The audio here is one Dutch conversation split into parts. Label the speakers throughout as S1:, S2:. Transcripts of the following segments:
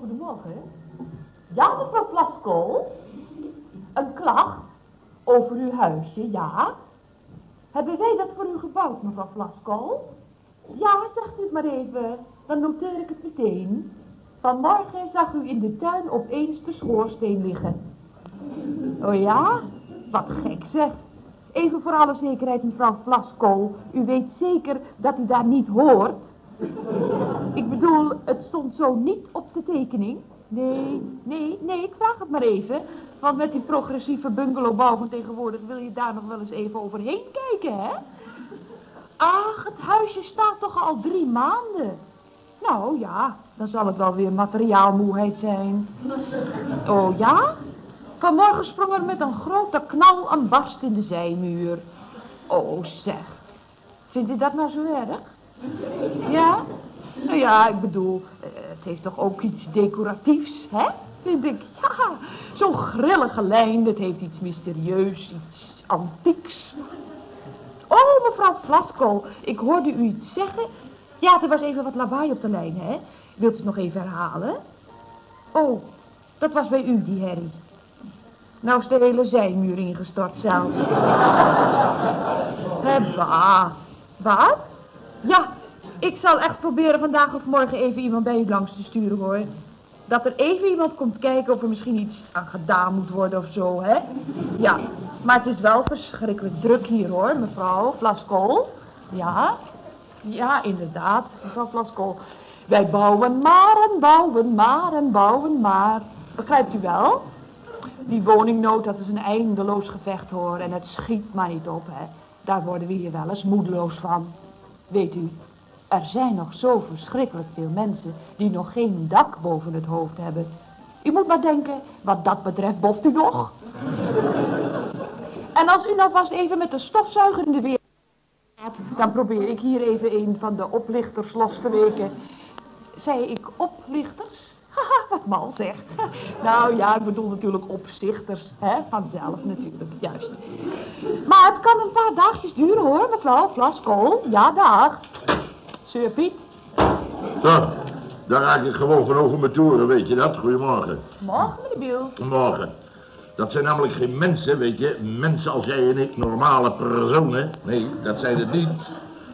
S1: Goedemorgen. Ja, mevrouw Plaskool? Een klacht? Over uw huisje, ja? Hebben wij dat voor u gebouwd, mevrouw Plaskool? Ja, zegt u het maar even. Dan noteer ik het meteen. Vanmorgen zag u in de tuin opeens de schoorsteen liggen. Oh ja? Wat gek zeg. Even voor alle zekerheid, mevrouw Plaskool. U weet zeker dat u daar niet hoort? Ik bedoel, het stond zo niet op de tekening. Nee, nee, nee, ik vraag het maar even. Want met die progressieve bungalowbouw van tegenwoordig wil je daar nog wel eens even overheen kijken, hè? Ach, het huisje staat toch al drie maanden. Nou ja, dan zal het wel weer materiaalmoeheid zijn. Oh ja? Vanmorgen sprong er met een grote knal een barst in de zijmuur. Oh zeg, vindt u dat nou zo erg? Ja? Nou ja, ik bedoel, eh, het heeft toch ook iets decoratiefs, hè? Vind ik, ja, zo'n grillige lijn, dat heeft iets mysterieus, iets antieks. Oh, mevrouw Flasco, ik hoorde u iets zeggen. Ja, er was even wat lawaai op de lijn, hè? Wilt u het nog even herhalen? Oh, dat was bij u, die herrie. Nou is de hele zijmuur ingestort zelfs. Hebba. Wat? Ja, ik zal echt proberen vandaag of morgen even iemand bij u langs te sturen, hoor. Dat er even iemand komt kijken of er misschien iets aan gedaan moet worden of zo, hè? Ja, maar het is wel verschrikkelijk druk hier, hoor, mevrouw Flaskool. Ja, ja, inderdaad, mevrouw Flaskool. Wij bouwen maar en bouwen maar en bouwen maar. Begrijpt u wel? Die woningnood, dat is een eindeloos gevecht, hoor. En het schiet maar niet op, hè. Daar worden we hier wel eens moedeloos van. Weet u, er zijn nog zo verschrikkelijk veel mensen die nog geen dak boven het hoofd hebben. U moet maar denken, wat dat betreft boft u nog. en als u nou vast even met de stofzuiger in de weer gaat, dan probeer ik hier even een van de oplichters los te weken. Zei ik oplichters? Wat mal zeg. nou ja, ik bedoel natuurlijk opzichters, hè, vanzelf natuurlijk, juist. Maar het kan een paar dagjes duren hoor, mevrouw Flaskool. Ja, dag. Sir Piet.
S2: Zo, daar raak ik gewoon van over mijn toeren, weet je dat? Goedemorgen.
S1: Morgen, meneer Biel.
S2: Morgen. Dat zijn namelijk geen mensen, weet je. Mensen als jij en ik, normale personen. Nee, dat zijn het niet.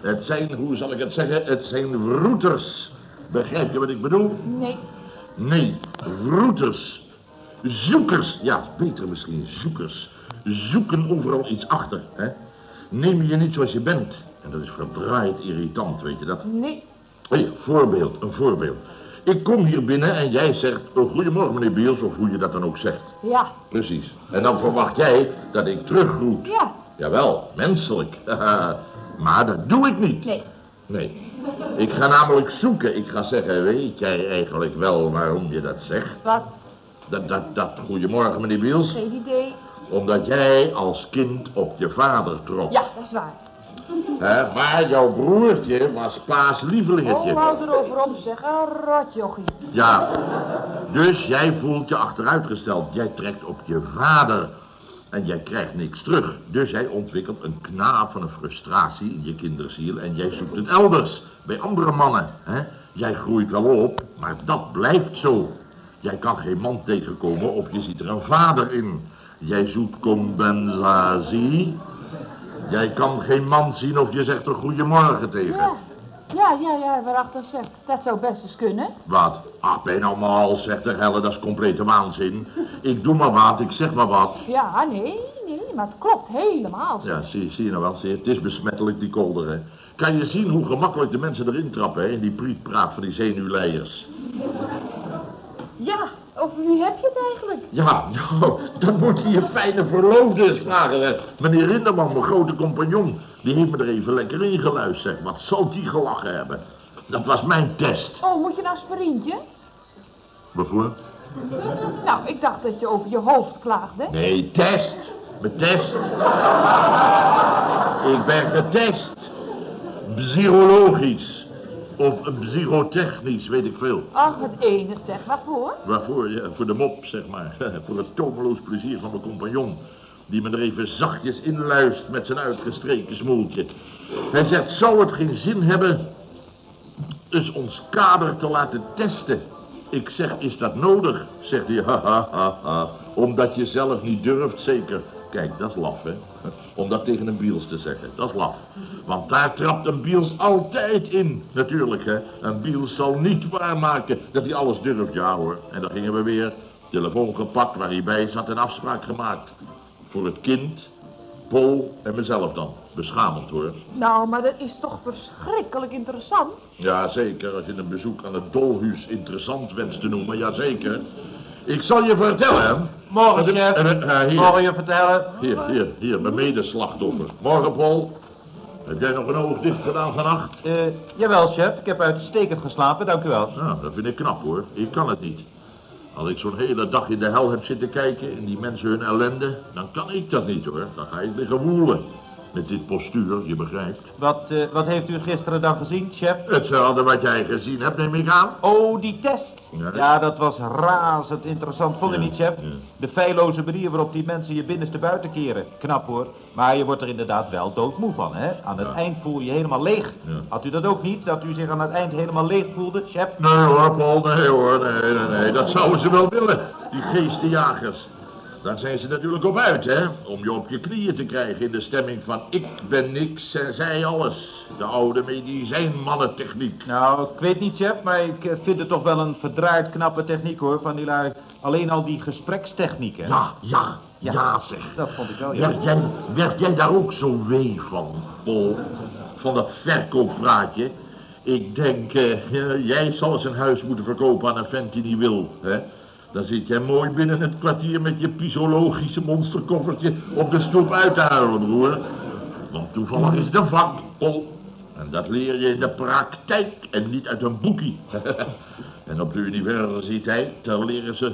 S2: Het zijn, hoe zal ik het zeggen, het zijn routers. Begrijp je wat ik bedoel?
S1: Nee.
S2: Nee, routers. Zoekers. Ja, beter misschien, zoekers. Zoeken overal iets achter, hè. Neem je niet zoals je bent. En dat is verdraaid irritant, weet je dat?
S1: Nee.
S2: Hé, voorbeeld, een voorbeeld. Ik kom hier binnen en jij zegt, oh, goedemorgen meneer Biels, of hoe je dat dan ook zegt.
S1: Ja.
S2: Precies. En dan verwacht jij dat ik terugroep.
S1: Ja.
S2: Jawel, menselijk. maar dat doe ik niet.
S1: Nee.
S2: Nee. Ik ga namelijk zoeken. Ik ga zeggen, weet jij eigenlijk wel waarom je dat zegt?
S1: Wat?
S2: Dat, dat, dat, goedemorgen meneer Biels.
S1: Geen idee.
S2: Omdat jij als kind op je vader trok.
S1: Ja, dat is waar.
S2: Hè, maar jouw broertje was Klaas lievelingetje.
S1: Oh, houd erover op, zeg. Een rotjochie.
S2: Ja, dus jij voelt je achteruitgesteld. Jij trekt op je vader. En jij krijgt niks terug. Dus jij ontwikkelt een knaap van een frustratie in je kinderziel. En jij zoekt het elders. Bij andere mannen. Hè? Jij groeit wel op, maar dat blijft zo. Jij kan geen man tegenkomen of je ziet er een vader in. Jij zoekt compensatie. Jij kan geen man zien of je zegt een goeiemorgen tegen.
S1: Ja. Ja, ja, waarachter zegt. Dat zou best eens kunnen.
S2: Wat? Ah, ben nou mal, zegt de helle, dat is complete waanzin. Ik doe maar wat, ik zeg maar wat.
S1: Ja, nee, nee, maar het klopt helemaal.
S2: Ja, zie, zie je nou wel, zie het is besmettelijk, die kolder, hè. Kan je zien hoe gemakkelijk de mensen erin trappen, hè, in die prietpraat van die zenuwleiers.
S1: Ja, over wie heb je het eigenlijk?
S2: Ja, nou, dan moet je je fijne verloofde eens vragen. Meneer Rinderman, mijn grote compagnon, die heeft me er even lekker in geluisterd, zeg. Wat zal die gelachen hebben? Dat was mijn test.
S1: Oh, moet je nou sprintje?
S2: Waarvoor?
S1: Nou, ik dacht dat je over je hoofd klaagde.
S2: Nee, test. Mijn test. Ik ben getest. Psychologisch. Of psychotechnisch, weet ik veel.
S1: Ach, het enige zeg. Waarvoor?
S2: Waarvoor? Ja, voor de mop, zeg maar. Voor het tomeloos plezier van mijn compagnon. Die me er even zachtjes inluist met zijn uitgestreken smoeltje. Hij zegt, zou het geen zin hebben... eens ons kader te laten testen? Ik zeg, is dat nodig? Zegt hij, ha, ha, ha, ha. Omdat je zelf niet durft, zeker. Kijk, dat is laf, hè. Om dat tegen een biels te zeggen, dat is laf. Want daar trapt een biels altijd in, natuurlijk, hè. Een biels zal niet waarmaken dat hij alles durft, ja hoor. En dan gingen we weer. Telefoon gepakt waar hij bij zat en afspraak gemaakt. Voor het kind, Paul en mezelf dan. Beschamend hoor.
S1: Nou, maar dat is toch verschrikkelijk interessant.
S2: Ja, zeker. Als je een bezoek aan het dolhuis interessant wenst te noemen, ja zeker. Ik zal je vertellen.
S3: Morgen,
S2: Eh,
S3: chef.
S2: eh, eh, hier,
S3: Morgen je vertellen.
S2: hier, hier, hier, mijn medeslachtoffer. Morgen, Paul. Heb jij nog een oog dicht gedaan vannacht?
S3: Eh, jawel, chef. Ik heb uitstekend geslapen, dank u wel.
S2: Nou, dat vind ik knap hoor. Ik kan het niet. Als ik zo'n hele dag in de hel heb zitten kijken en die mensen hun ellende, dan kan ik dat niet hoor. Dan ga ik liggen woelen. Met dit postuur, je begrijpt.
S3: Wat, wat heeft u gisteren dan gezien, chef?
S2: Hetzelfde wat jij gezien hebt, neem ik aan.
S3: Oh, die test.
S2: Ja.
S3: Ja, dat was razend interessant, vond
S2: Ja,
S3: niet, chef?
S2: ja.
S3: De feilloze manier waarop die mensen je binnenste buiten keren. Knap hoor. Maar je wordt er inderdaad wel doodmoe van, hè? Aan het eind voel je je helemaal leeg. Had u dat ook niet, dat u zich aan het eind helemaal leeg voelde, chef?
S2: Nee hoor, Paul, nee hoor, nee, nee, nee. Dat zouden ze wel willen, die geestenjagers. Daar zijn ze natuurlijk op uit, hè. Om je op je knieën te krijgen in de stemming van ik ben niks en zij alles. De oude medicijnmannentechniek.
S3: Nou, ik weet niet, chef, maar ik eh, vind het toch wel een verdraaid knappe techniek, hoor, van die lui. Alleen al die gesprekstechnieken. hè?
S2: Ja, ja, ja,
S3: Ja.
S2: zeg.
S3: Dat vond ik wel, ja.
S2: Werd jij, werd jij daar ook zo wee van, Paul? Van dat verkooppraatje? Ik denk, eh, ja, jij zal eens een huis moeten verkopen aan een vent die niet wil, hè? Dan zit jij mooi binnen het kwartier met je pisologische monsterkoffertje op de stoep uit te huilen, broer. Want toevallig is een vak, Paul. En dat leer je in de praktijk en niet uit een boekie. en op de universiteit, leren ze,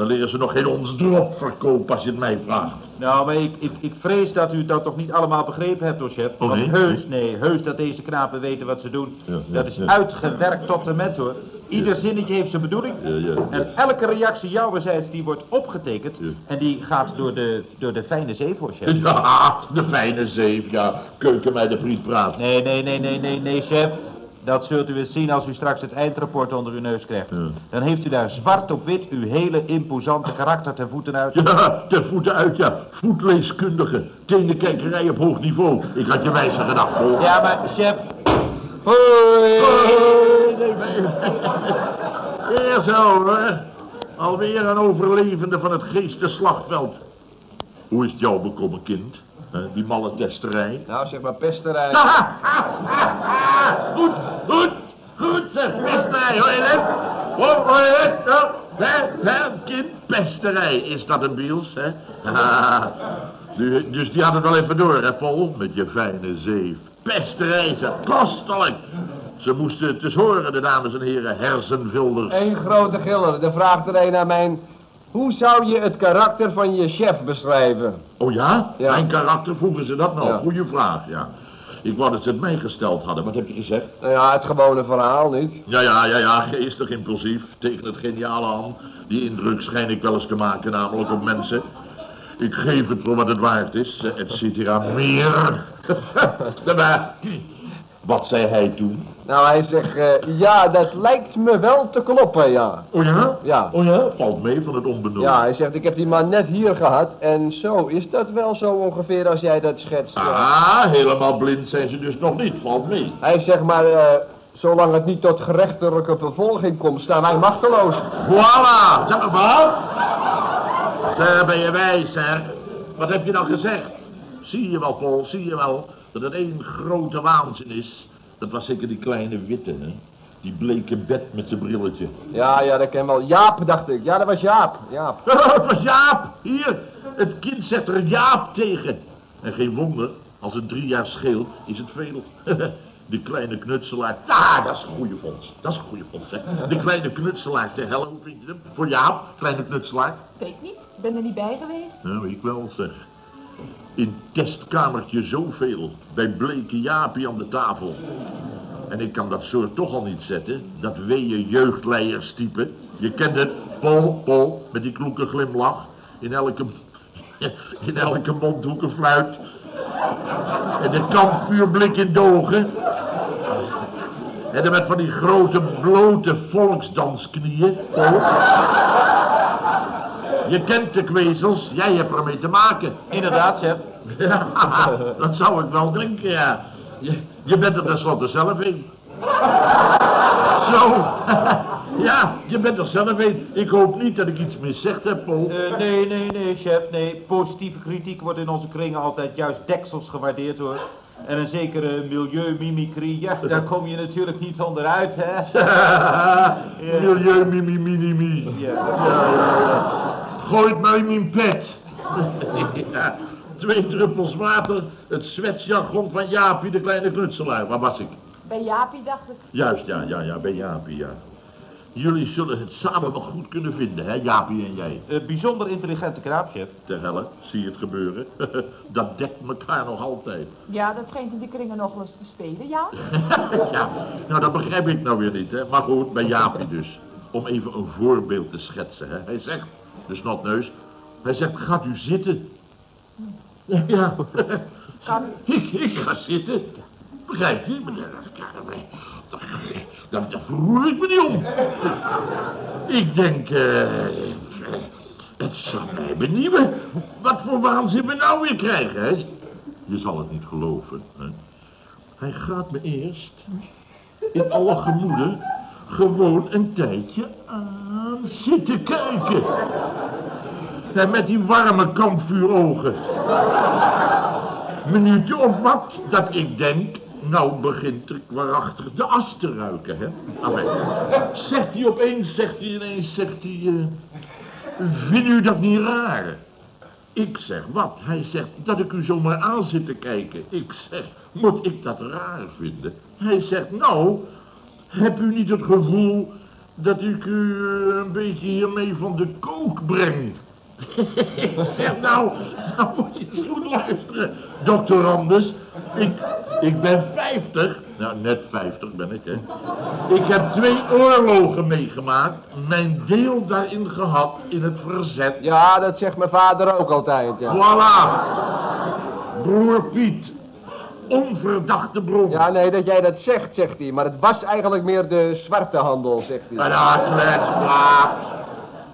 S2: daar leren ze nog geen ons drop verkopen als je het mij vraagt.
S3: Nou, maar ik, ik, ik vrees dat u dat toch niet allemaal begrepen hebt, hoor, chef.
S2: Oh,
S3: Want
S2: nee?
S3: heus, nee, heus dat deze knapen weten wat ze doen.
S2: Ja,
S3: dat is
S2: ja.
S3: uitgewerkt tot de met, hoor. Ieder zinnetje heeft zijn bedoeling.
S2: Ja, ja, ja.
S3: En elke reactie jouwerzijds, die wordt opgetekend.
S2: Ja.
S3: En die gaat door de, door de fijne zeef, hoor, chef.
S2: Ja, de fijne zeef, ja. Keuken mij de friet praat.
S3: Nee, nee, nee, nee, nee, nee, chef. Dat zult u eens zien als u straks het eindrapport onder uw neus krijgt.
S2: Ja.
S3: Dan heeft u daar zwart op wit uw hele imposante karakter ten voeten uit.
S2: Ja, de voeten uit, ja. Voetleeskundige. Tenenkijkerij op hoog niveau. Ik had je wijzer gedacht, hoor.
S3: Ja, maar chef... Hoi!
S2: Nee, nee. Hier zo, hoor. Alweer een overlevende van het geestenslagveld. Hoe is het jou bekomen, kind? Hè, die malle testerij.
S4: Nou, zeg maar pesterij.
S2: Goed, goed, goed, zeg, pesterij, hoor je dat? Hoor, hoor je dat? Hè, hè, kind, pesterij, is dat een biels, hè? Haha. Dus die had het wel even door, hè, Paul, met je fijne zeef. Pesterij, zeg, kostelijk. Ze moesten het eens horen, de dames en heren, hersenvulder.
S4: Eén grote giller. Er vraagt er een aan mijn... Hoe zou je het karakter van je chef beschrijven?
S2: Oh ja?
S4: Ja.
S2: Mijn karakter, vroegen ze dat nou?
S4: Ja.
S2: Goeie vraag, ja. Ik wou dat ze het mij gesteld hadden. Wat heb je gezegd?
S4: Nou ja, het gewone verhaal niet.
S2: Ja, ja, ja, ja, geestig impulsief. Tegen het geniale aan. Die indruk schijn ik wel eens te maken, namelijk op mensen. Ik geef het voor wat het waard is, eh, et cetera, meer. maar, wat zei hij toen?
S4: Nou, hij zegt, eh, ja, dat lijkt me wel te kloppen, ja.
S2: Oh ja?
S4: Ja.
S2: Oh ja? Valt mee van het onbenul.
S4: Ja, hij zegt, ik heb die man net hier gehad. En zo is dat wel zo ongeveer als jij dat schetst. ja.
S2: Ah, helemaal blind zijn ze dus nog niet. Valt mee.
S4: Hij zegt maar, eh, zolang het niet tot gerechtelijke vervolging komt, staan wij machteloos.
S2: Voilà! Zeg maar wat? Daar ben je wijs, zeg. Wat heb je dan gezegd? Zie je wel, Paul, zie je wel dat het één grote waanzin is. Dat was zeker die kleine witte, hè? Die bleke bed met zijn brilletje.
S4: Ja, ja, dat ken wel. Jaap, dacht ik. Ja, dat was Jaap. Jaap.
S2: Het was Jaap! Hier, het kind zet er Jaap tegen. En geen wonder, als het drie jaar scheelt, is het veel. De kleine knutselaar. Ah, dat is een goede fonds. Dat is een goede fonds, hè. De kleine knutselaar. Zeg, hallo, vind je hem? Voor Jaap, kleine knutselaar.
S1: Weet niet, ik ben er niet bij geweest.
S2: Nou, ik wel zeg. In testkamertje zoveel. Bij bleke Jaapie aan de tafel. En ik kan dat soort toch al niet zetten. Dat weeën jeugdleierstype. Je kent het. Pol, pol. Met die kloeke glimlach. In elke... In elke mondhoek een fluit. En de kampvuurblik in de ogen. En dan met van die grote blote volksdansknieën. Paul. Je kent de kwezels, jij hebt ermee te maken.
S3: Inderdaad, chef.
S2: Ja, dat zou ik wel denken, ja. Je, je bent er tenslotte zelf in. Zo. Ja, je bent er zelf in. Ik hoop niet dat ik iets miszegd heb, Paul.
S3: Eh, nee, nee, nee, chef, nee. Positieve kritiek wordt in onze kringen altijd juist deksels gewaardeerd, hoor. En een zekere milieumimicrie, ja, daar kom je natuurlijk niet onderuit, hè. Ja.
S2: Ja, ja, ja. Gooi het maar in mijn pet. ja. Twee druppels water, het zwetsjargon van Jaapie, de kleine knutselaar. Waar was ik?
S1: Bij Jaapie dacht ik.
S2: Juist, ja, ja, ja, bij Jaapie, ja. Jullie zullen het samen wel goed kunnen vinden, hè, Jaapie en jij.
S3: Eh, bijzonder intelligente knaap, chef.
S2: Ter helle, zie je het gebeuren? Dat dekt elkaar nog altijd.
S1: Ja, dat schijnt in de kringen nog eens te spelen, ja.
S2: ja, nou dat begrijp ik nou weer niet, hè. Maar goed, bij Jaapie dus. Om even een voorbeeld te schetsen, hè. Hij zegt, de snotneus, hij zegt, gaat u zitten. Ja, ik, ik ga zitten. Begrijpt u? Daar, daar, daar verroer ik me niet om. Ik denk, eh, het zal mij benieuwen. Wat voor waanzin we nou weer krijgen, hè? Je zal het niet geloven, hè? Hij gaat me eerst, in alle gemoeden, gewoon een tijdje aan zitten kijken. En met die warme kampvuurogen. Minuutje of wat, dat ik denk, nou begint er waarachtig de as te ruiken, hè. Zegt hij opeens, zegt hij ineens, zegt hij, eh, vindt u dat niet raar? Ik zeg, wat? Hij zegt dat ik u zomaar aan zit te kijken. Ik zeg, moet ik dat raar vinden? Hij zegt, nou, heb u niet het gevoel dat ik u eh, een beetje hiermee van de kook breng? zeg, nou, nou moet je eens goed luisteren, dokter Anders. Ik, ik ben 50, nou net 50 ben ik, hè. Ik heb twee oorlogen meegemaakt, mijn deel daarin gehad in het verzet.
S4: Ja, dat zegt mijn vader ook altijd, ja.
S2: Voilà. Broer Piet. Onverdachte bron.
S4: Ja, nee, dat jij dat zegt, zegt hij. Maar het was eigenlijk meer de zwarte handel, zegt hij.
S2: Ja, kletsplaat.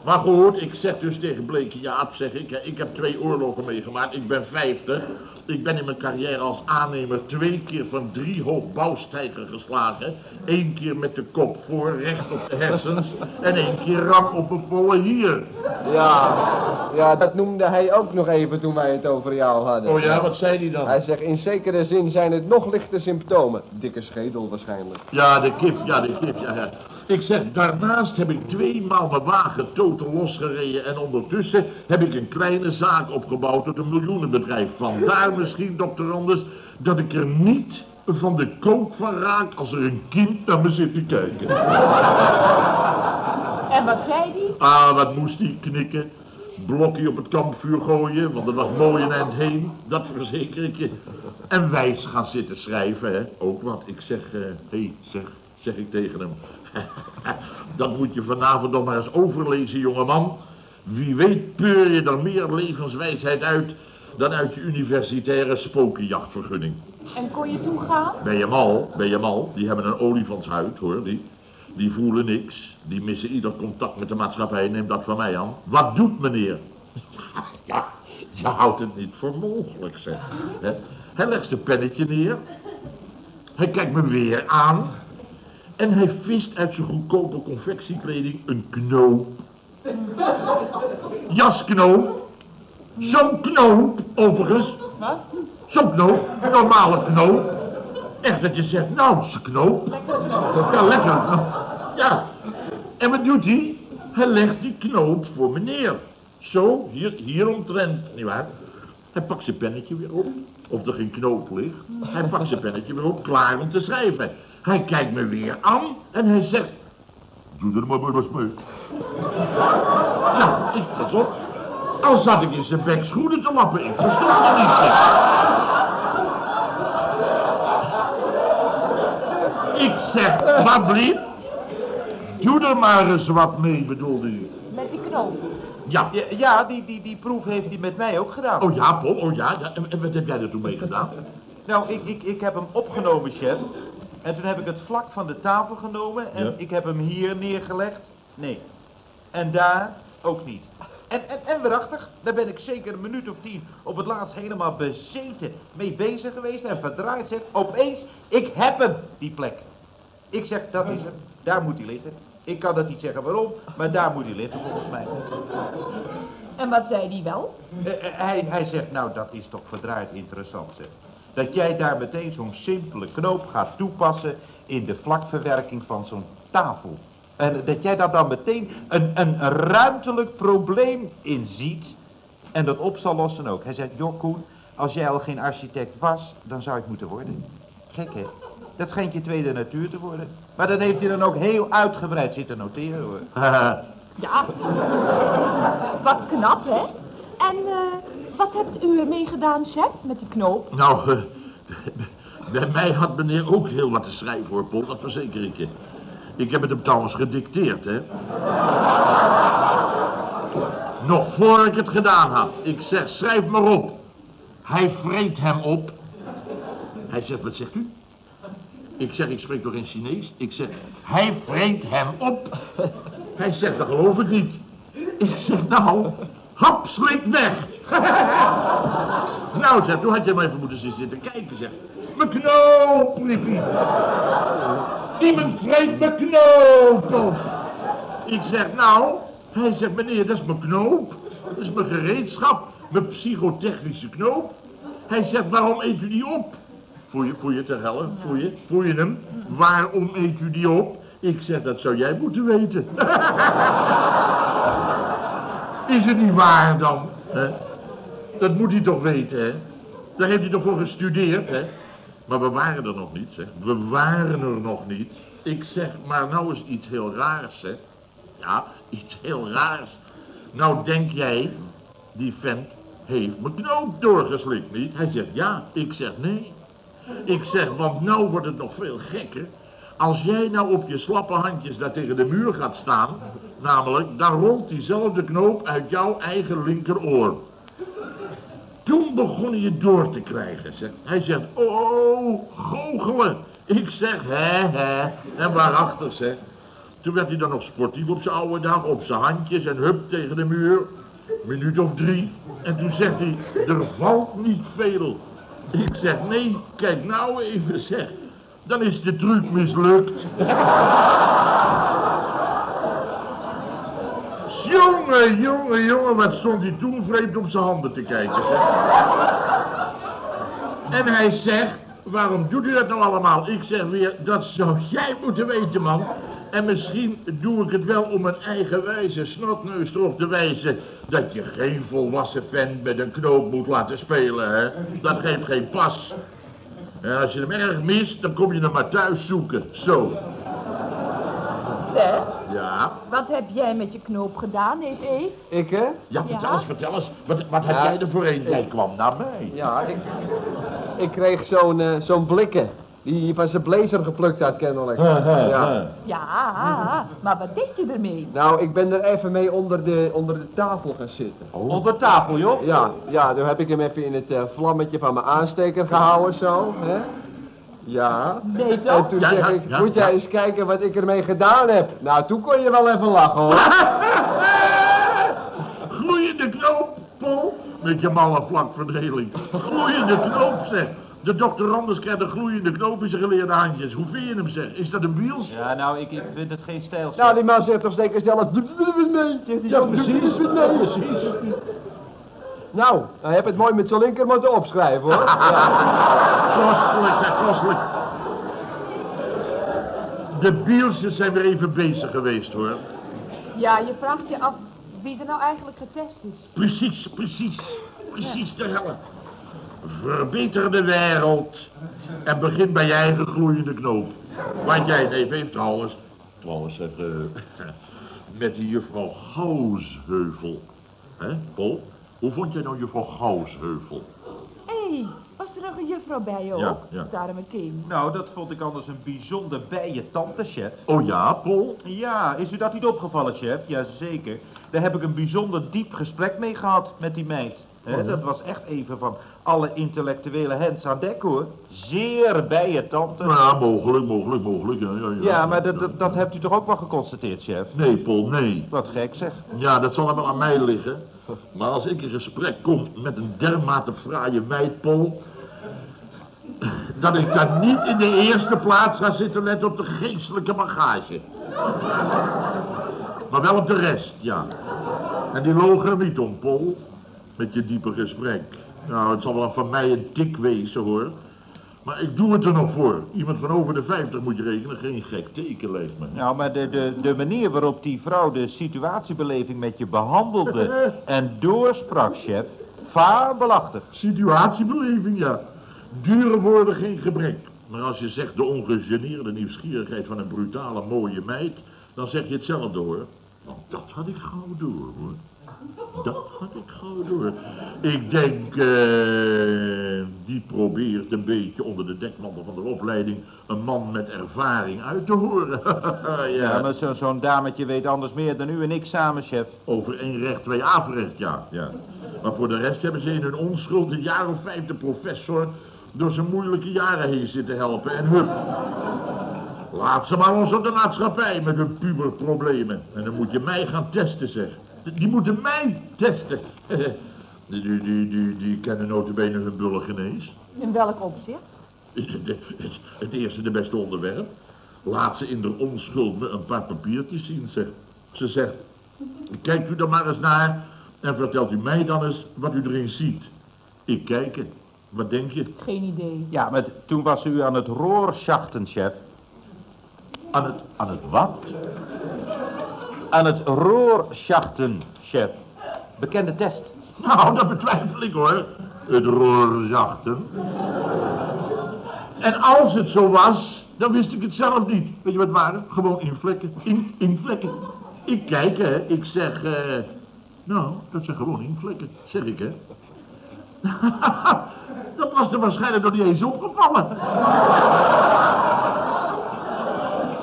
S2: Maar goed, ik zeg dus tegen Bleke Jaap, zeg ik, ik heb twee oorlogen meegemaakt, ik ben 50. Ik ben in mijn carrière als aannemer twee keer van drie hoog bouwstijger geslagen. Eén keer met de kop voor, recht op de hersens. En één keer ram op een volle hier.
S4: Ja, ja, dat noemde hij ook nog even toen wij het over jou hadden.
S2: Oh ja, wat zei hij dan?
S4: Hij zegt, in zekere zin zijn het nog lichte symptomen. Dikke schedel waarschijnlijk.
S2: Ja, de kip, ja, de kip, ja, ja. Ik zeg, daarnaast heb ik tweemaal mijn wagen totaal losgereden en ondertussen heb ik een kleine zaak opgebouwd tot een miljoenenbedrijf. Vandaar misschien, dokter Anders, dat ik er niet van de kook van raak als er een kind naar me zit te kijken.
S1: En wat zei hij?
S2: Ah, wat moest hij knikken? Blokje op het kampvuur gooien, want dat was mooi een eind heen. Dat verzeker ik je. En wijs gaan zitten schrijven, hè. Ook wat. Ik zeg, hé, hey, zeg, zeg ik tegen hem. dat moet je vanavond nog maar eens overlezen, jongeman. Wie weet peur je er meer levenswijsheid uit dan uit je universitaire spokenjachtvergunning.
S1: En kon je toegaan?
S2: Ben je mal, ben je mal. Die hebben een olifantshuid, hoor, die. Die voelen niks. Die missen ieder contact met de maatschappij. Neem dat van mij aan. Wat doet meneer? Ja, je houdt het niet voor mogelijk, zeg. Hè? Hij legt zijn pennetje neer. Hij kijkt me weer aan. En hij vist uit zijn goedkope confectiekleding een knoop. Jasknoop. Zo'n knoop, overigens.
S1: Wat?
S2: Zo'n knoop, een normale knoop. Echt dat je zegt, nou, ze knoop. Ja, lekker. Ja. En wat doet hij? Hij legt die knoop voor meneer. Zo, hier, hier omtrent, nietwaar? Hij pakt zijn pennetje weer op. Of er geen knoop ligt. Hij pakt zijn pennetje weer op, klaar om te schrijven. Hij kijkt me weer aan en hij zegt... Doe er maar maar eens mee. Ja, ik pas op. Al zat ik in zijn bek schoenen te lappen, ik verstond het niet. zeg. Ik zeg, wat blief? Doe er maar eens wat mee, bedoelde u.
S1: Met die knoop.
S2: Ja.
S3: Ja, ja die, die, die proef heeft hij met mij ook gedaan.
S2: Oh ja, Paul, oh ja. ja. En, en wat heb jij er toen mee gedaan?
S3: Nou, ik, ik, ik heb hem opgenomen, chef. En toen heb ik het vlak van de tafel genomen en
S2: Ja.
S3: ik heb hem hier neergelegd. Nee. En daar ook niet. En, en, en waarachtig, daar ben ik zeker een minuut of tien op het laatst helemaal bezeten mee bezig geweest en verdraaid zeg. Opeens, ik heb hem, die plek. Ik zeg, dat is hem. Daar moet hij liggen. Ik kan dat niet zeggen waarom, maar daar moet hij liggen volgens mij.
S1: En wat zei die wel?
S3: Eh, eh, hij, hij zegt, nou dat is toch verdraaid interessant zeg. Dat jij daar meteen zo'n simpele knoop gaat toepassen in de vlakverwerking van zo'n tafel. En dat jij daar dan meteen een, een, ruimtelijk probleem in ziet en dat op zal lossen ook. Hij zegt, joh Koen, als jij al geen architect was, dan zou het moeten worden. Gek hè? Dat schijnt je tweede natuur te worden. Maar dat heeft hij dan ook heel uitgebreid zitten noteren hoor.
S1: Ja. Wat knap, hè? En eh, wat hebt u ermee gedaan, chef, met die knoop?
S2: Nou, eh, bij mij had meneer ook heel wat te schrijven hoor, Paul, dat verzeker ik je. Ik heb het hem trouwens gedicteerd, hè. Nog voor ik het gedaan had. Ik zeg, schrijf maar op. Hij vreet hem op. Hij zegt, wat zegt u? Ik zeg, ik spreek toch in Chinees? Ik zeg, hij vreet hem op. Hij zegt, dat geloof ik niet. Ik zeg, nou, hap, slik weg. Nou, zeg, toen had je maar even moeten zitten kijken, zeg. Mijn knoop, hij. Iemand vreet mijn knoop op. Ik zeg, nou, hij zegt, meneer, dat is mijn knoop. Dat is mijn gereedschap, mijn psychotechnische knoop. Hij zegt, waarom eet u die op? Voel je, voel je te hellen? Voel je, voel je hem? Waarom eet u die op? Ik zeg, dat zou jij moeten weten. Is het niet waar dan? Hè? Dat moet hij toch weten, hè? Daar heeft hij toch voor gestudeerd, hè? Maar we waren er nog niet, zeg. We waren er nog niet. Ik zeg, maar nou is iets heel raars, hè? Ja, iets heel raars. Nou denk jij, die vent heeft mijn knoop doorgeslikt, niet? Hij zegt ja. Ik zeg nee. Ik zeg, want nou wordt het nog veel gekker. Als jij nou op je slappe handjes daar tegen de muur gaat staan, namelijk, dan rolt diezelfde knoop uit jouw eigen linkeroor. Toen begon hij het door te krijgen, zeg. Hij zegt, oh, goochelen. Ik zeg, hè, hè. En waarachtig, zeg. Toen werd hij dan nog sportief op zijn oude dag, op zijn handjes en hup tegen de muur. Minuut of drie. En toen zegt hij, er valt niet veel. Ik zeg, nee, kijk nou even, zeg. Dan is de truc mislukt. Jongen, jongen, jongen, wat stond hij toen vreemd op zijn handen te kijken. En hij zegt, waarom doet u dat nou allemaal? Ik zeg weer, dat zou jij moeten weten, man. En misschien doe ik het wel om een eigenwijze snotneus erop te wijzen... dat je geen volwassen vent met een knoop moet laten spelen, hè. Dat geeft geen pas. En als je hem erg mist, dan kom je hem maar thuis zoeken. Zo.
S1: Zeg,
S2: Ja.
S1: wat heb jij met je knoop gedaan, Eve?
S4: Ik, hè?
S2: Ja, vertel
S1: Ja?
S2: eens, vertel eens. Wat, wat heb
S4: Ja.
S2: jij er voor een? Jij kwam naar mij.
S4: Ja, ik, ik kreeg zo'n eh, zo'n blikken. Die van zijn blazer geplukt had, kennelijk. Ja.
S1: Ja, maar wat deed je ermee?
S4: Nou, ik ben er even mee onder de, onder de tafel gaan zitten.
S3: Onder tafel, joh.
S4: Ja, ja, toen heb ik hem even in het eh, vlammetje van mijn aansteker gehouden, zo, hè? Ja.
S1: Nee,
S4: En
S1: toch?
S4: toen
S2: Ja,
S4: zeg
S2: ja,
S4: ik,
S2: ja,
S4: moet jij
S2: ja.
S4: eens kijken wat ik ermee gedaan heb. Nou, toen kon je wel even lachen, hoor.
S2: Gloeiende knoop, Paul. Met je malle vlakverdeling. Gloeiende knoop, zeg. De dokter Anders krijgt een gloeiende knoop in zijn geleerde handjes. Hoe vind je hem, zeg? Is dat een biels?
S3: Ja, nou, ik, ik vind het geen stijl.
S4: Nou, die man zegt toch zeker zelf... Ja, precies. precies. Nou, hij heeft het mooi met zijn linker moeten opschrijven, hoor. Ja.
S2: Kostelijk. De bielsjes zijn weer even bezig geweest, hoor.
S1: Ja, je vraagt je af wie er nou eigenlijk getest is.
S2: Precies, precies. Precies te helle. Verbeter de wereld. En begin bij je eigen gloeiende knoop. Want jij, neef, heeft trouwens... Trouwens, zeg... eh, met die juffrouw Gausheuvel. Hè, Paul? Hoe vond jij nou juffrouw Gausheuvel?
S1: Hé, hey, was er nog een juffrouw bij ook?
S2: Ja, ja.
S1: Daar met kind.
S3: Nou, dat vond ik anders een bijzonder bijen tante, chef.
S2: Oh ja, Paul?
S3: Ja, is u dat niet opgevallen, chef? Jazeker. Daar heb ik een bijzonder diep gesprek mee gehad met die meid. Hè, dat was echt even van alle intellectuele hens aan dek, hoor. Zeer bij je tante.
S2: Ja, mogelijk, mogelijk, mogelijk. Ja, ja, ja.
S3: Ja, maar dat, dat, dat hebt u toch ook wel geconstateerd, chef?
S2: Nee, Paul, nee.
S3: Wat gek, zeg.
S2: Ja, dat zal wel aan mij liggen. Maar als ik in gesprek kom met een dermate fraaie meid, Paul... dat ik daar niet in de eerste plaats ga zitten letten op de geestelijke bagage. Maar wel op de rest, ja. En die logen er niet om, Paul. Met je diepe gesprek. Nou, het zal wel van mij een tik wezen, hoor. Maar ik doe het er nog voor. Iemand van over de 50 moet je rekenen. Geen gek teken, lijkt me.
S3: Nou, maar de, de, de manier waarop die vrouw de situatiebeleving met je behandelde en doorsprak, chef, fabelachtig.
S2: Situatiebeleving, ja. Dure woorden geen gebrek. Maar als je zegt de ongegeneerde nieuwsgierigheid van een brutale mooie meid... dan zeg je hetzelfde, hoor. Want dat had ik gauw door, hoor. Dat had ik gauw door. Ik denk, eh, die probeert een beetje onder de dekmantel van de opleiding... een man met ervaring uit te horen.
S3: Ja,
S2: ja,
S3: maar zo- zo'n dametje weet anders meer dan u en ik samen, chef.
S2: Over één recht, twee averecht, ja. ja. Maar voor de rest hebben ze in hun onschuld een jaar of vijf de professor door zijn moeilijke jaren heen zitten helpen. En hup. Laat ze maar ons op de maatschappij met hun puberproblemen. En dan moet je mij gaan testen, zeg. Die moeten mij testen. Die, die, die, die, kennen notabene hun bullen genees.
S1: In welk opzicht?
S2: Het eerste de beste onderwerp. Laat ze in de onschuld me een paar papiertjes zien, zeg. Ze zegt, kijkt u er maar eens naar en vertelt u mij dan eens wat u erin ziet. Ik kijk het. Wat denk je?
S1: Geen idee.
S3: Ja, maar toen was u aan het roorschachten, chef.
S2: Aan het, aan het wat?
S3: Aan het roorschachten, chef. Bekende test.
S2: Nou, dat betwijfel ik hoor. Het roorzachten. En als het zo was, dan wist ik het zelf niet. Weet je wat waren? Gewoon in vlekken. In, in vlekken. Ik kijk, hè. Ik zeg, eh... Nou, dat zijn gewoon in vlekken, zeg ik, hè. dat was er waarschijnlijk nog niet eens opgevallen.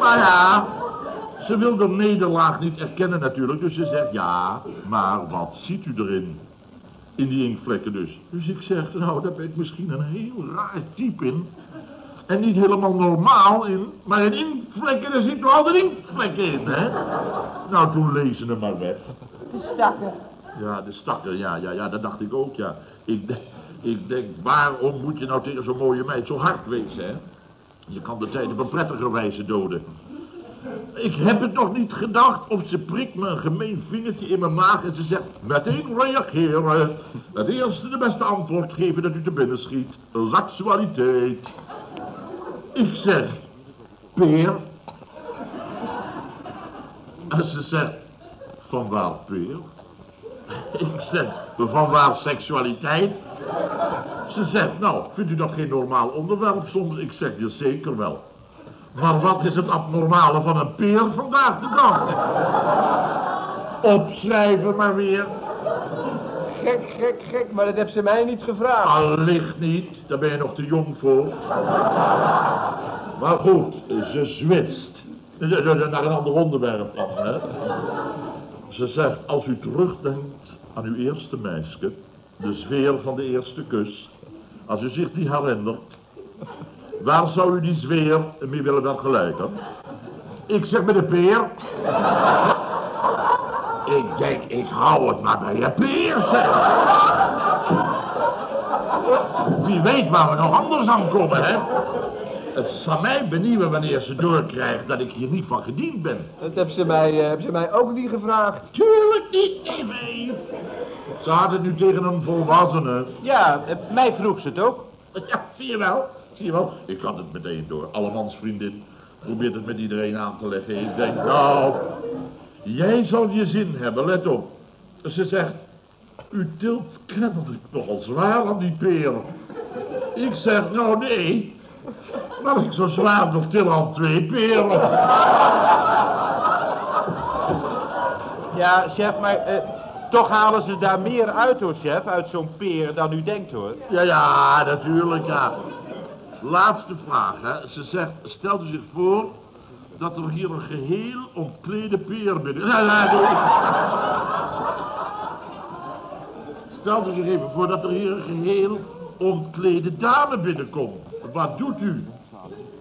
S2: maar ja, ze wil de nederlaag niet erkennen natuurlijk, dus ze zegt ja, maar wat ziet u erin? In die inkvlekken dus. Dus ik zeg, nou, daar ben ik misschien een heel raar type in. En niet helemaal normaal in, maar in inkvlekken, daar zit toch altijd inkvlekken in, hè? Nou, toen lezen ze maar weg.
S1: De stakker.
S2: Ja, de stakker, ja, ja, ja, dat dacht ik ook, ja. Ik, denk- ik denk, waarom moet je nou tegen zo'n mooie meid zo hard wezen, hè? Je kan de tijd op een prettige wijze doden. Ik heb het nog niet gedacht of ze prikt me een gemeen vingertje in mijn maag en ze zegt, meteen reageren. Het eerste de beste antwoord geven dat u te binnen schiet. Seksualiteit. Ik zeg, peer. En ze zegt, van waar peer? Ik zeg, van waar seksualiteit? Ze zegt, nou, vindt u dat geen normaal onderwerp soms? Ik zeg, je zeker wel. Maar wat is het abnormale van een peer vandaag de dag? Opschrijven maar weer.
S4: Gek, gek, gek, maar dat heeft ze mij niet gevraagd.
S2: Allicht niet, daar ben je nog te jong voor. Maar goed, ze zwitst. Naar een ander onderwerp dan, hè. Ze zegt, als u terugdenkt aan uw eerste meisje, de sfeer van de eerste kus, als u zich die herinnert, waar zou u die sfeer mee willen vergelijken? Ik zeg met de peer. Ik denk, ik hou het maar bij je peer, zeg. Wie weet waar we nog anders aan komen, hè? Het zal mij benieuwen wanneer ze doorkrijgt dat ik hier niet van gediend ben.
S4: Dat heeft ze mij, heeft ze mij ook niet gevraagd.
S2: Tuurlijk niet, nee, nee. Ze had het nu tegen een volwassene.
S3: Ja, eh, mij vroeg ze het ook.
S2: Ja, zie je wel, zie je wel. Ik had het meteen door. Allemans vriendin probeert het met iedereen aan te leggen. Ik denk, nou, jij zal je zin hebben, let op. Ze zegt, u tilt kennelijk nogal zwaar aan die peer. Ik zeg, nou nee, maar ik zo zwaar nog til aan twee peren.
S3: Ja, chef, maar eh, toch halen ze daar meer uit hoor, chef, uit zo'n peer dan u denkt hoor.
S2: Ja, ja, natuurlijk, ja. Laatste vraag, hè. Ze zegt, stelt u zich voor dat er hier een geheel ontklede peer binnen... Ja, ja, doe ik. Stel zich even voor dat er hier een geheel ontklede dame binnenkomt. Wat doet u?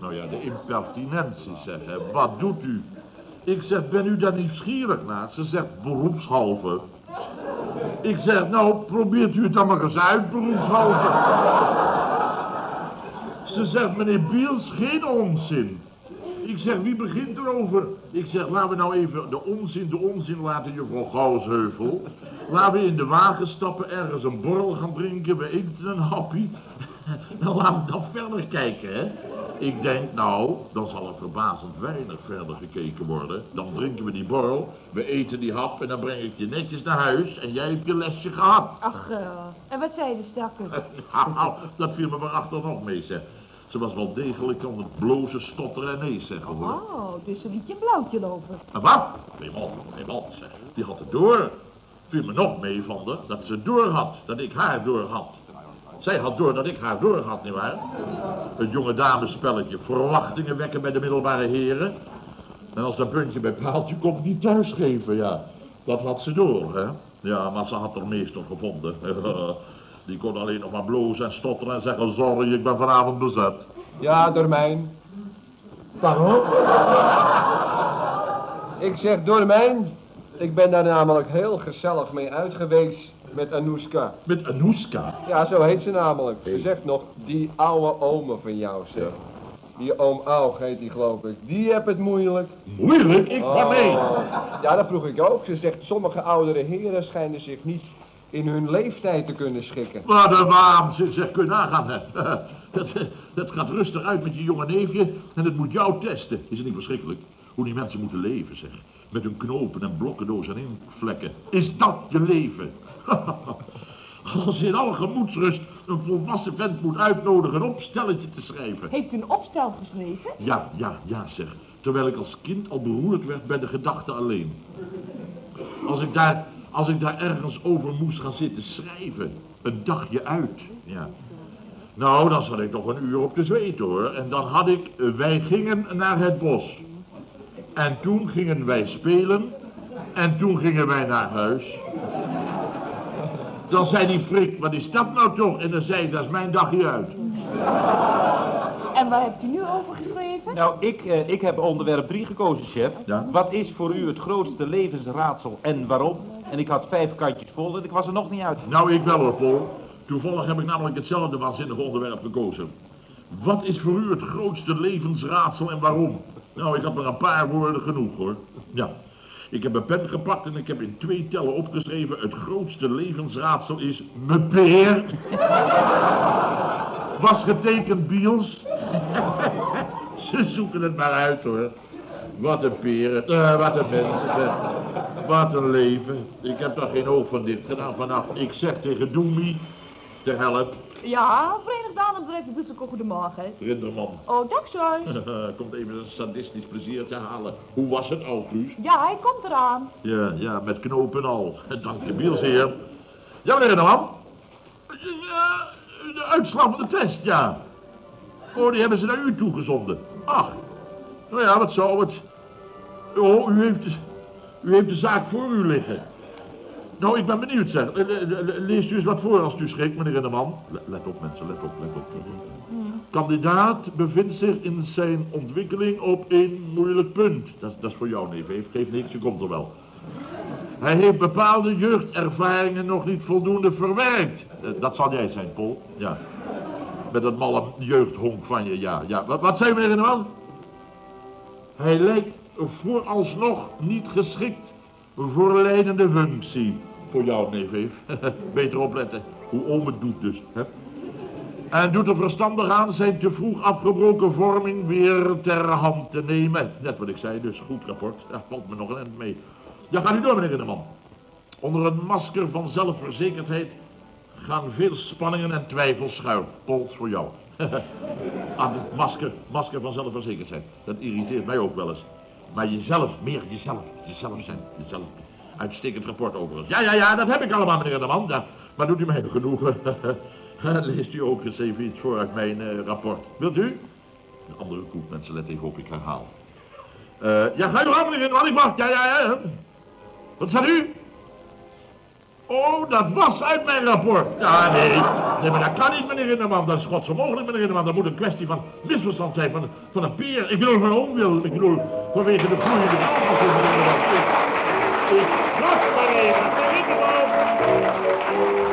S2: Nou ja, de impertinentie. Hè. Wat doet u? Ik zeg, ben u daar nieuwsgierig naar? Ze zegt, beroepshalve. Ik zeg, nou, probeert u het dan maar eens uit, beroepshalve. Ze zegt, meneer Biels, geen onzin. Ik zeg, wie begint erover? Ik zeg, laten we nou even de onzin, de onzin laten, juffrouw Gauwsheuvel. Laten we in de wagen stappen, ergens een borrel gaan drinken, we eten een happy. Dan laten we dan verder kijken, hè. Ik denk, nou, dan zal er verbazend weinig verder gekeken worden. Dan drinken we die borrel, we eten die hap en dan breng ik je netjes naar huis en jij hebt je lesje gehad.
S1: Ach, eh, en wat zei de stakker?
S2: Nou, dat viel me waarachter nog mee, zeg. Ze was wel degelijk aan het blozen, stotteren en nee zeggen, hoor.
S1: Oh, dus ze liet je blauwtje lopen.
S2: En wat? Nee, man, nee, man, zeg. Die had het door. Viel me nog mee van de, dat ze door had, dat ik haar door had. Zij had door dat ik haar door had, nietwaar? Het jonge damespelletje, verwachtingen wekken bij de middelbare heren. En als dat puntje bij paaltje komt, niet thuisgeven, ja. Dat had ze door, hè. Ja, maar ze had er meester gevonden. Die kon alleen nog maar blozen en stotteren en zeggen, sorry, ik ben vanavond bezet.
S4: Ja, door mijn.
S2: Waarom?
S4: Ik zeg door mijn. Ik ben daar namelijk heel gezellig mee uit geweest met Anouska.
S2: Met Anouska?
S4: Ja, zo heet ze namelijk. Ze zegt nog, die oude ome van jou, zeg. Die oom Aug heet die, geloof ik. Die heb het moeilijk.
S2: Moeilijk? Ik waarmee?
S4: Oh. Ja, dat vroeg ik ook. Ze zegt, sommige oudere heren schijnen zich niet in hun leeftijd te kunnen schikken.
S2: Wat een waam, ze zeg, kun je nagaan, hè. Dat, dat gaat rustig uit met je jonge neefje en het moet jou testen. Is het niet verschrikkelijk? Hoe die mensen moeten leven, zeg. Met hun knopen en blokkendoos en inkvlekken. Is dat je leven? Als je in alle gemoedsrust een volwassen vent moet uitnodigen een opstelletje te schrijven.
S1: Heeft u een opstel geschreven?
S2: Ja, ja, ja, zeg. Terwijl ik als kind al beroerd werd bij de gedachte alleen. Als ik daar, als ik daar ergens over moest gaan zitten schrijven. Een dagje uit, ja. Nou, dan zat ik nog een uur op de zweet hoor. En dan had ik, eh, wij gingen naar het bos. En toen gingen wij spelen. En toen gingen wij naar huis. Dan zei die frik, wat is dat nou toch? En dan zei ik, dat is mijn dagje uit.
S1: En waar hebt u nu over geschreven?
S3: Nou, ik, eh, ik heb onderwerp 3 gekozen, chef.
S2: Ja?
S3: Wat is voor u het grootste levensraadsel en waarom? En ik had vijf kantjes vol en ik was er nog niet uit.
S2: Nou, ik wel hoor, Paul. Toevallig heb ik namelijk hetzelfde waanzinnige onderwerp gekozen. Wat is voor u het grootste levensraadsel en waarom? Nou, ik had maar een paar woorden genoeg, hoor. Ja, ik heb een pen gepakt en ik heb in twee tellen opgeschreven... het grootste levensraadsel is mijn peer. Was getekend Biels. Ze zoeken het maar uit, hoor. Wat een peren, eh, wat een mensen, wat een leven. Ik heb daar geen oog van dit gedaan vanaf. Ik zeg tegen Doemie, te help,
S1: Ja, Verenigd Danenbedrijf Bussel, goedemorgen.
S2: Rinderman.
S1: Oh, dag sorry.
S2: Komt even een sadistisch plezier te halen. Hoe was het, Alkuus?
S1: Ja, hij komt eraan.
S2: Ja, ja, met knopen al. Dank de bielsheer. Ja, meneer Rinderman. Ja, de uitslag van de test, ja. Oh, die hebben ze naar u toegezonden. Ach, nou ja, wat zou het... Oh, u heeft, u heeft de zaak voor u liggen. Nou, ik ben benieuwd, zeg. Le- le- le- Leest u eens wat voor als u schrikt, meneer Rinderman. Le- Let op, mensen, let op, let op. Kandidaat bevindt zich in zijn ontwikkeling op een moeilijk punt. Dat, dat is voor jou, neef. Heeft- Geeft niks, je komt er wel. Hij heeft bepaalde jeugdervaringen nog niet voldoende verwerkt. Eh, Dat zal jij zijn, Paul. Ja. Met dat malle jeugdhonk van je, ja. ja. Wat, wat zei meneer Rinderman? Hij lijkt vooralsnog niet geschikt voor leidende functie. Voor jou, neef Eef. Beter opletten. Hoe oom het doet dus. Hè? En doet er verstandig aan zijn te vroeg afgebroken vorming weer ter hand te nemen. Net wat ik zei, dus goed rapport. Daar valt me nog een end mee. Ja, ga nu door, meneer Rinderman. Onder een masker van zelfverzekerdheid gaan veel spanningen en twijfels schuil. Pols voor jou. Aan het masker, masker van zelfverzekerdheid. Dat irriteert mij ook wel eens. Maar jezelf, meer jezelf, jezelf zijn, jezelf. Uitstekend rapport overigens. Ja, ja, ja, dat heb ik allemaal, meneer Rinderman. Ja, maar doet u mij genoegen. Leest u ook eens even iets voor uit mijn eh, rapport. Wilt u? Een andere koek, mensen, let even op, ik herhaal. Eh, ja, ga u aan, meneer Rinderman, ik wacht. Ja, ja, ja. Wat staat u? Oh, dat was uit mijn rapport. Ja, nee. Nee, maar dat kan niet, meneer Rinderman. Dat is godsom mogelijk, meneer Rinderman. Dat moet een kwestie van misverstand zijn, van, van een peer. Ik bedoel, van onwil. Ik bedoel, vanwege de groeiende aanpassing, meneer Rinderman. Ik, ik ik.